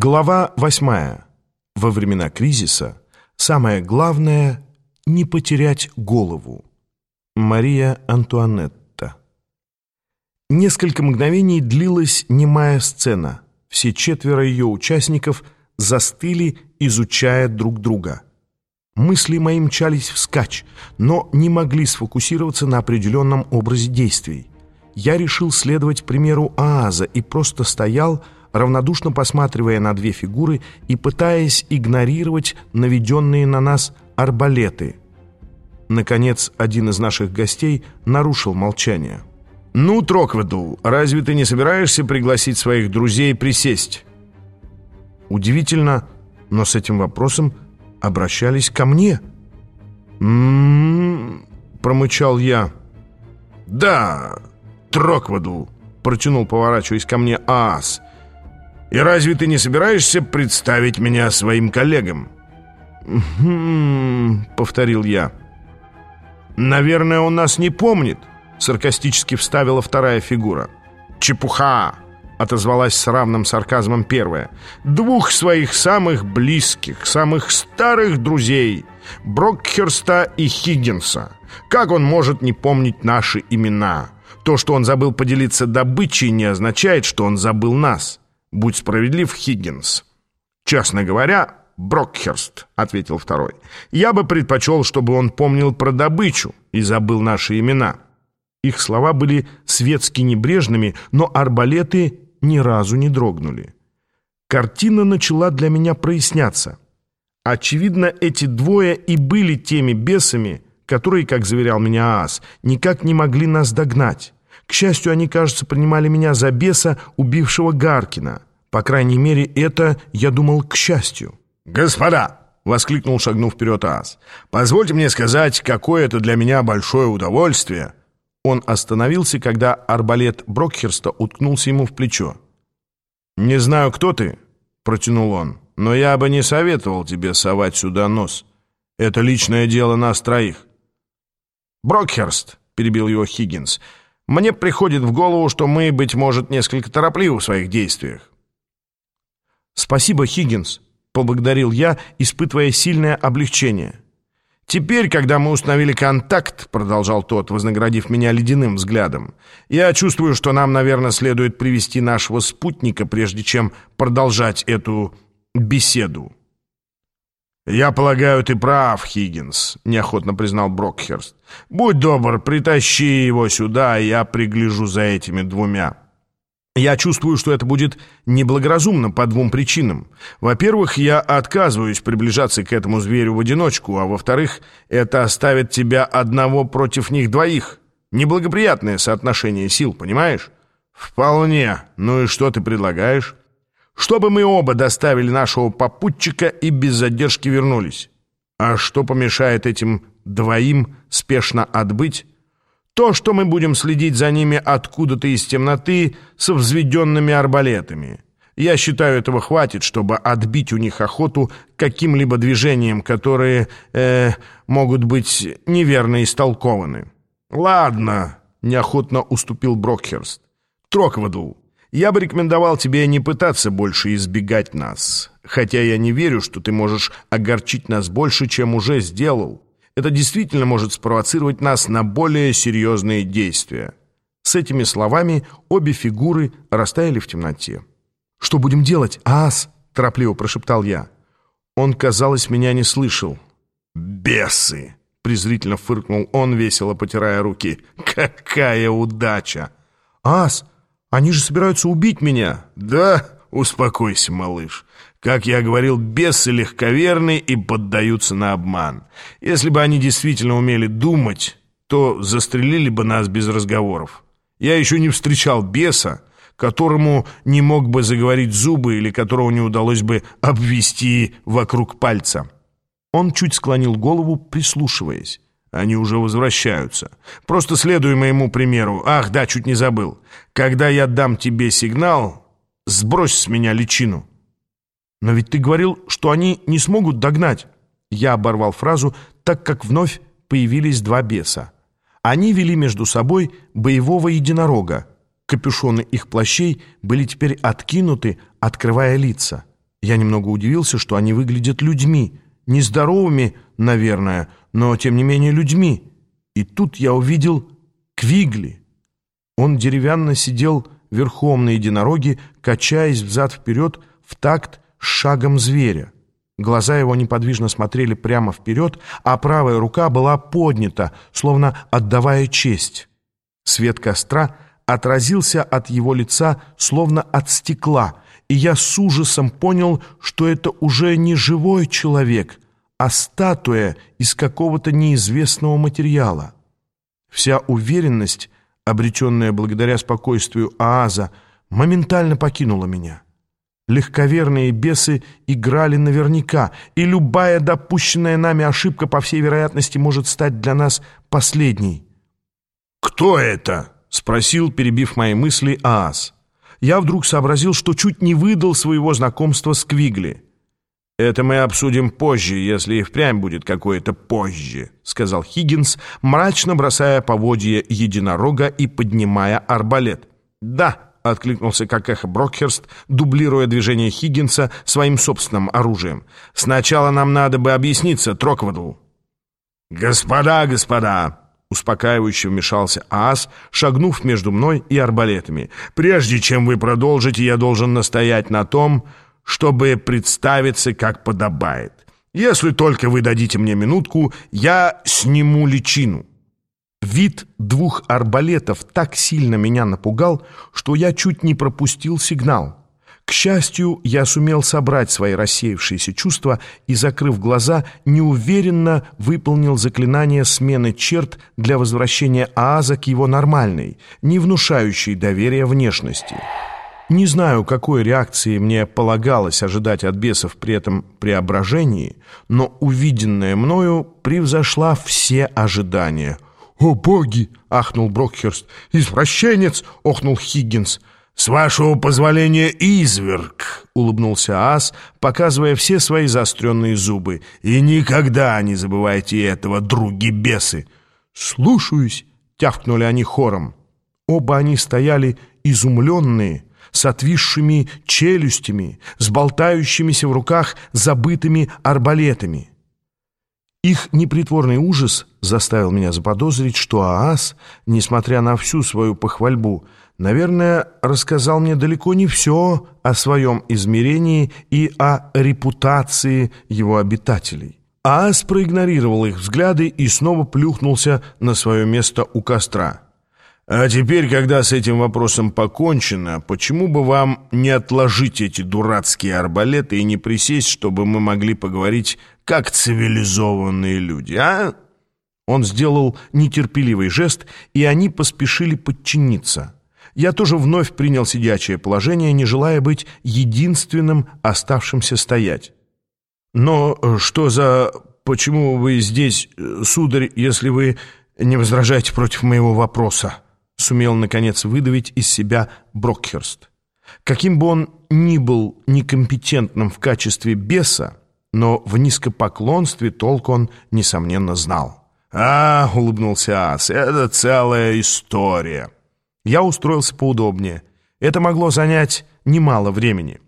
Глава восьмая. Во времена кризиса самое главное — не потерять голову. Мария Антуанетта. Несколько мгновений длилась немая сцена. Все четверо ее участников застыли, изучая друг друга. Мысли мои мчались вскачь, но не могли сфокусироваться на определенном образе действий. Я решил следовать примеру Ааза и просто стоял, равнодушно посматривая на две фигуры и пытаясь игнорировать наведенные на нас арбалеты. Наконец, один из наших гостей нарушил молчание. «Ну, Трокведу, разве ты не собираешься пригласить своих друзей присесть?» Удивительно, но с этим вопросом обращались ко мне. «М-м-м», промычал я. «Да, Трокведу», — протянул, поворачиваясь ко мне Аас. И разве ты не собираешься представить меня своим коллегам?» «Хм...» — повторил я. «Наверное, он нас не помнит», — саркастически вставила вторая фигура. «Чепуха!» — отозвалась с равным сарказмом первая. «Двух своих самых близких, самых старых друзей, Брокхерста и Хиггинса. Как он может не помнить наши имена? То, что он забыл поделиться добычей, не означает, что он забыл нас». «Будь справедлив, Хиггинс». «Честно говоря, Брокхерст», — ответил второй. «Я бы предпочел, чтобы он помнил про добычу и забыл наши имена». Их слова были светски небрежными, но арбалеты ни разу не дрогнули. Картина начала для меня проясняться. Очевидно, эти двое и были теми бесами, которые, как заверял меня Аас, никак не могли нас догнать. К счастью, они, кажется, принимали меня за беса, убившего Гаркина. По крайней мере, это, я думал, к счастью. «Господа!» — воскликнул, шагнув вперед Ас. «Позвольте мне сказать, какое это для меня большое удовольствие!» Он остановился, когда арбалет Брокхерста уткнулся ему в плечо. «Не знаю, кто ты», — протянул он, «но я бы не советовал тебе совать сюда нос. Это личное дело нас троих». «Брокхерст», — перебил его Хиггинс, — мне приходит в голову, что мы, быть может, несколько торопливы в своих действиях. «Спасибо, Хиггинс», — поблагодарил я, испытывая сильное облегчение. «Теперь, когда мы установили контакт», — продолжал тот, вознаградив меня ледяным взглядом, «я чувствую, что нам, наверное, следует привести нашего спутника, прежде чем продолжать эту беседу». «Я полагаю, ты прав, Хиггинс», — неохотно признал Брокхерст. «Будь добр, притащи его сюда, я пригляжу за этими двумя». Я чувствую, что это будет неблагоразумно по двум причинам. Во-первых, я отказываюсь приближаться к этому зверю в одиночку, а во-вторых, это оставит тебя одного против них двоих. Неблагоприятное соотношение сил, понимаешь? Вполне. Ну и что ты предлагаешь? Чтобы мы оба доставили нашего попутчика и без задержки вернулись. А что помешает этим двоим спешно отбыть? То, что мы будем следить за ними откуда-то из темноты со взведенными арбалетами. Я считаю, этого хватит, чтобы отбить у них охоту каким-либо движением, которые э, могут быть неверно истолкованы. «Ладно», — неохотно уступил Брокхерст. «Трокваду, я бы рекомендовал тебе не пытаться больше избегать нас. Хотя я не верю, что ты можешь огорчить нас больше, чем уже сделал. Это действительно может спровоцировать нас на более серьезные действия». С этими словами обе фигуры растаяли в темноте. «Что будем делать, ас?» – торопливо прошептал я. Он, казалось, меня не слышал. «Бесы!» – презрительно фыркнул он, весело потирая руки. «Какая удача!» «Ас!» Они же собираются убить меня!» «Да, успокойся, малыш. Как я говорил, бесы легковерны и поддаются на обман. Если бы они действительно умели думать, то застрелили бы нас без разговоров. Я еще не встречал беса, которому не мог бы заговорить зубы или которого не удалось бы обвести вокруг пальца». Он чуть склонил голову, прислушиваясь. Они уже возвращаются. Просто следуй моему примеру. Ах, да, чуть не забыл. Когда я дам тебе сигнал, сбрось с меня личину. Но ведь ты говорил, что они не смогут догнать. Я оборвал фразу, так как вновь появились два беса. Они вели между собой боевого единорога. Капюшоны их плащей были теперь откинуты, открывая лица. Я немного удивился, что они выглядят людьми. Нездоровыми, наверное, но тем не менее людьми. И тут я увидел Квигли. Он деревянно сидел верхом на единороге, качаясь взад-вперед в такт с шагом зверя. Глаза его неподвижно смотрели прямо вперед, а правая рука была поднята, словно отдавая честь. Свет костра отразился от его лица, словно от стекла, и я с ужасом понял, что это уже не живой человек, а статуя из какого-то неизвестного материала. Вся уверенность, обретенная благодаря спокойствию Ааза, моментально покинула меня. Легковерные бесы играли наверняка, и любая допущенная нами ошибка, по всей вероятности, может стать для нас последней. «Кто это?» — спросил, перебив мои мысли, Аас. Я вдруг сообразил, что чуть не выдал своего знакомства с Квигли. «Это мы обсудим позже, если и впрямь будет какое-то позже», — сказал Хиггинс, мрачно бросая поводье единорога и поднимая арбалет. «Да», — откликнулся как эхо Брокхерст, дублируя движение Хиггинса своим собственным оружием. «Сначала нам надо бы объясниться, Троквадл». «Господа, господа!» Успокаивающе вмешался Аас, шагнув между мной и арбалетами. «Прежде чем вы продолжите, я должен настоять на том, чтобы представиться как подобает. Если только вы дадите мне минутку, я сниму личину». Вид двух арбалетов так сильно меня напугал, что я чуть не пропустил сигнал. К счастью, я сумел собрать свои рассеявшиеся чувства и, закрыв глаза, неуверенно выполнил заклинание смены черт для возвращения Ааза к его нормальной, не внушающей доверия внешности. Не знаю, какой реакции мне полагалось ожидать от бесов при этом преображении, но увиденное мною превзошла все ожидания — «О, боги!» — ахнул Брокхерст. «Извращенец!» — охнул Хиггинс. «С вашего позволения, изверг!» — улыбнулся Ас, показывая все свои заостренные зубы. «И никогда не забывайте этого, други-бесы!» «Слушаюсь!» — тявкнули они хором. Оба они стояли изумленные, с отвисшими челюстями, с болтающимися в руках забытыми арбалетами. Их непритворный ужас заставил меня заподозрить, что Аас, несмотря на всю свою похвальбу, наверное, рассказал мне далеко не все о своем измерении и о репутации его обитателей. Аас проигнорировал их взгляды и снова плюхнулся на свое место у костра. А теперь, когда с этим вопросом покончено, почему бы вам не отложить эти дурацкие арбалеты и не присесть, чтобы мы могли поговорить как цивилизованные люди, а?» Он сделал нетерпеливый жест, и они поспешили подчиниться. Я тоже вновь принял сидячее положение, не желая быть единственным оставшимся стоять. «Но что за... Почему вы здесь, сударь, если вы не возражаете против моего вопроса?» сумел, наконец, выдавить из себя Брокхерст. Каким бы он ни был некомпетентным в качестве беса, но в низкопоклонстве толк он, несомненно, знал. «А, — улыбнулся Ас, — это целая история». Я устроился поудобнее. Это могло занять немало времени.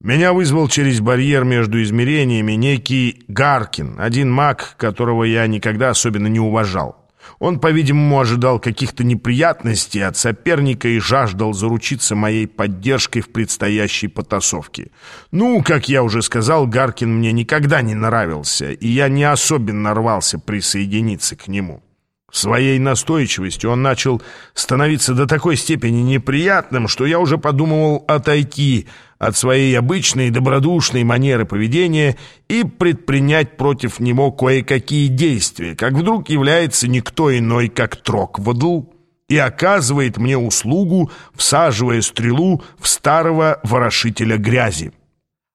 Меня вызвал через барьер между измерениями некий Гаркин, один маг, которого я никогда особенно не уважал. Он, по-видимому, ожидал каких-то неприятностей от соперника и жаждал заручиться моей поддержкой в предстоящей потасовке. Ну, как я уже сказал, Гаркин мне никогда не нравился, и я не особенно рвался присоединиться к нему. Своей настойчивостью он начал становиться до такой степени неприятным, что я уже подумывал отойти от своей обычной добродушной манеры поведения и предпринять против него кое-какие действия, как вдруг является никто иной, как Троквадл, и оказывает мне услугу, всаживая стрелу в старого ворошителя грязи.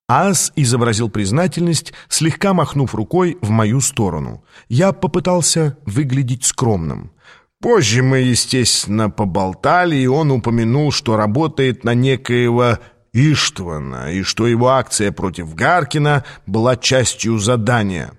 Ас изобразил признательность, слегка махнув рукой в мою сторону. Я попытался выглядеть скромным. Позже мы, естественно, поболтали, и он упомянул, что работает на некоего Иштвана, и что его акция против Гаркина была частью задания.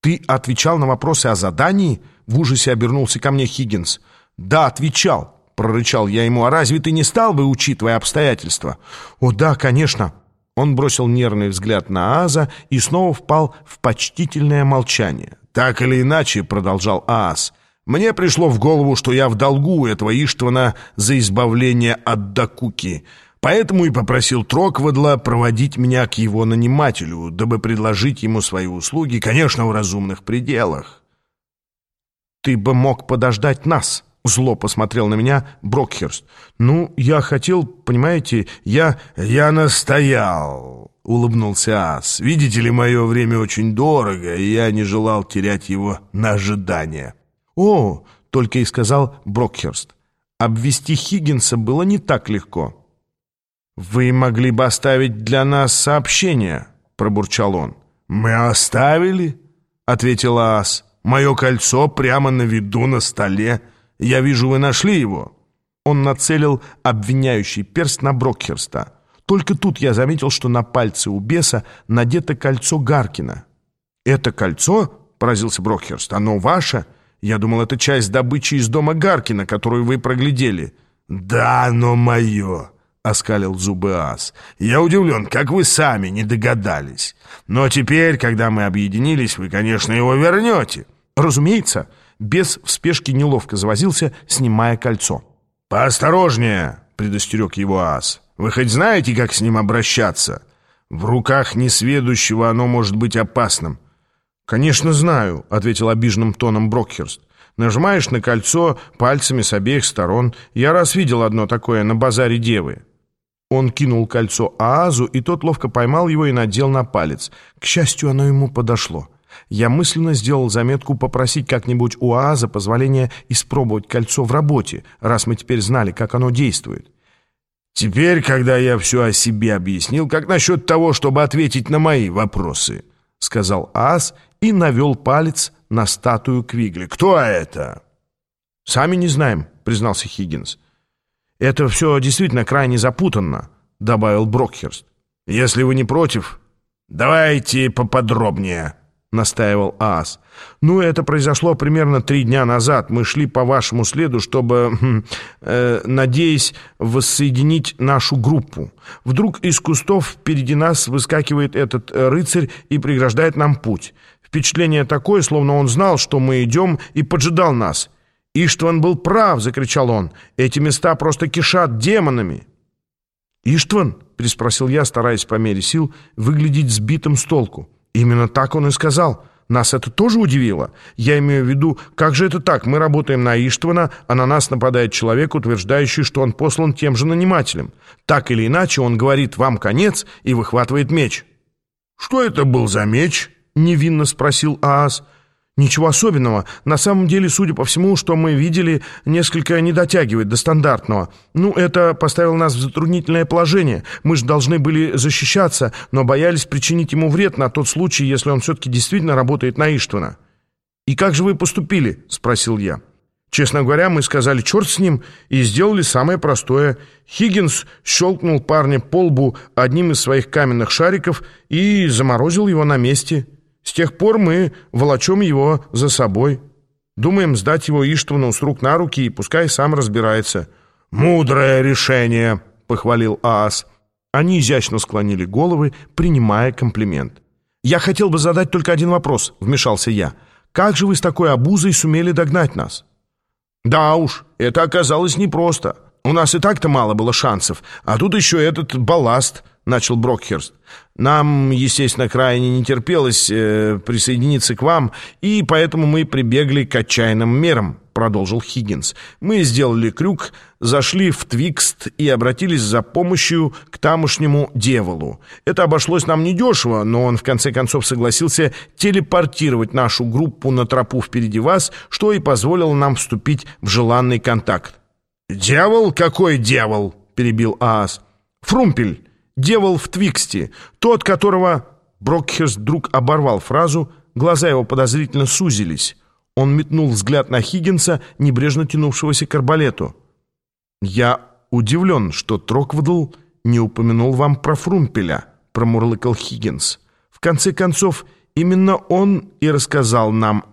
«Ты отвечал на вопросы о задании?» — в ужасе обернулся ко мне Хиггинс. «Да, отвечал», — прорычал я ему. «А разве ты не стал бы, учитывая обстоятельства?» «О, да, конечно». Он бросил нервный взгляд на Ааза и снова впал в почтительное молчание. «Так или иначе», — продолжал Ааз, — «мне пришло в голову, что я в долгу у этого Иштвана за избавление от Дакуки, поэтому и попросил Троквадла проводить меня к его нанимателю, дабы предложить ему свои услуги, конечно, в разумных пределах». «Ты бы мог подождать нас», — зло посмотрел на меня Брокхерст. «Ну, я хотел, понимаете, я...» «Я настоял», — улыбнулся Ас. «Видите ли, мое время очень дорого, и я не желал терять его на ожидание». «О!» — только и сказал Брокхерст. «Обвести Хиггинса было не так легко». «Вы могли бы оставить для нас сообщение», — пробурчал он. «Мы оставили?» — ответила Ас. «Мое кольцо прямо на виду на столе». Я вижу, вы нашли его». Он нацелил обвиняющий перст на Брокхерста. Только тут я заметил, что на пальце у беса надето кольцо Гаркина. «Это кольцо?» — поразился Брокхерст. «Оно ваше? Я думал, это часть добычи из дома Гаркина, которую вы проглядели». «Да, оно мое!» — оскалил зубы ас. «Я удивлен, как вы сами не догадались. Но теперь, когда мы объединились, вы, конечно, его вернете». «Разумеется». Бес в спешке неловко завозился, снимая кольцо. «Поосторожнее!» — предостерег его ас. «Вы хоть знаете, как с ним обращаться? В руках несведущего оно может быть опасным». «Конечно знаю», — ответил обиженным тоном Брокхерст. «Нажимаешь на кольцо пальцами с обеих сторон. Я раз видел одно такое на базаре девы». Он кинул кольцо Аазу, и тот ловко поймал его и надел на палец. К счастью, оно ему подошло. Я мысленно сделал заметку попросить как-нибудь у ААЗа позволения испробовать кольцо в работе, раз мы теперь знали, как оно действует. «Теперь, когда я все о себе объяснил, как насчет того, чтобы ответить на мои вопросы?» — сказал ААЗ и навел палец на статую Квигли. «Кто это?» «Сами не знаем», — признался Хиггинс. «Это все действительно крайне запутанно», — добавил Брокхерст. «Если вы не против, давайте поподробнее», — настаивал Аас. «Ну, это произошло примерно три дня назад. Мы шли по вашему следу, чтобы, хм, э, надеясь воссоединить нашу группу. Вдруг из кустов впереди нас выскакивает этот э, рыцарь и преграждает нам путь. Впечатление такое, словно он знал, что мы идем, и поджидал нас. «Иштван был прав!» — закричал он. «Эти места просто кишат демонами!» «Иштван?» — переспросил я, стараясь по мере сил выглядеть сбитым с толку. Именно так он и сказал. Нас это тоже удивило. Я имею в виду, как же это так? Мы работаем на Иштвана, а на нас нападает человек, утверждающий, что он послан тем же нанимателем. Так или иначе, он говорит «вам конец» и выхватывает меч. «Что это был за меч?» — невинно спросил Аас. Ничего особенного. На самом деле, судя по всему, что мы видели, несколько не дотягивает до стандартного. Ну, это поставило нас в затруднительное положение. Мы же должны были защищаться, но боялись причинить ему вред на тот случай, если он все-таки действительно работает на Иштвана. «И как же вы поступили?» — спросил я. Честно говоря, мы сказали «черт с ним» и сделали самое простое. Хиггинс щелкнул парня по лбу одним из своих каменных шариков и заморозил его на месте. С тех пор мы волочем его за собой. Думаем сдать его Иштвану с рук на руки и пускай сам разбирается. «Мудрое решение», — похвалил Аас. Они изящно склонили головы, принимая комплимент. «Я хотел бы задать только один вопрос», — вмешался я. «Как же вы с такой обузой сумели догнать нас?» «Да уж, это оказалось непросто. У нас и так-то мало было шансов, а тут еще этот балласт», — начал Брокхерст. Нам, естественно, крайне не терпелось э, присоединиться к вам, и поэтому мы прибегли к отчаянным мерам, продолжил Хиггинс. Мы сделали крюк, зашли в Твикст и обратились за помощью к тамошнему дьяволу. Это обошлось нам недешево, но он в конце концов согласился телепортировать нашу группу на тропу впереди вас, что и позволило нам вступить в желанный контакт. «Дьявол? Какой дьявол?» — перебил Аас. «Фрумпель». Дьявол в Твиксте, тот, которого...» Брокхерст вдруг оборвал фразу, глаза его подозрительно сузились. Он метнул взгляд на Хиггинса, небрежно тянувшегося к арбалету. «Я удивлен, что Троквадл не упомянул вам про Фрумпеля», — промурлыкал Хиггинс. «В конце концов, именно он и рассказал нам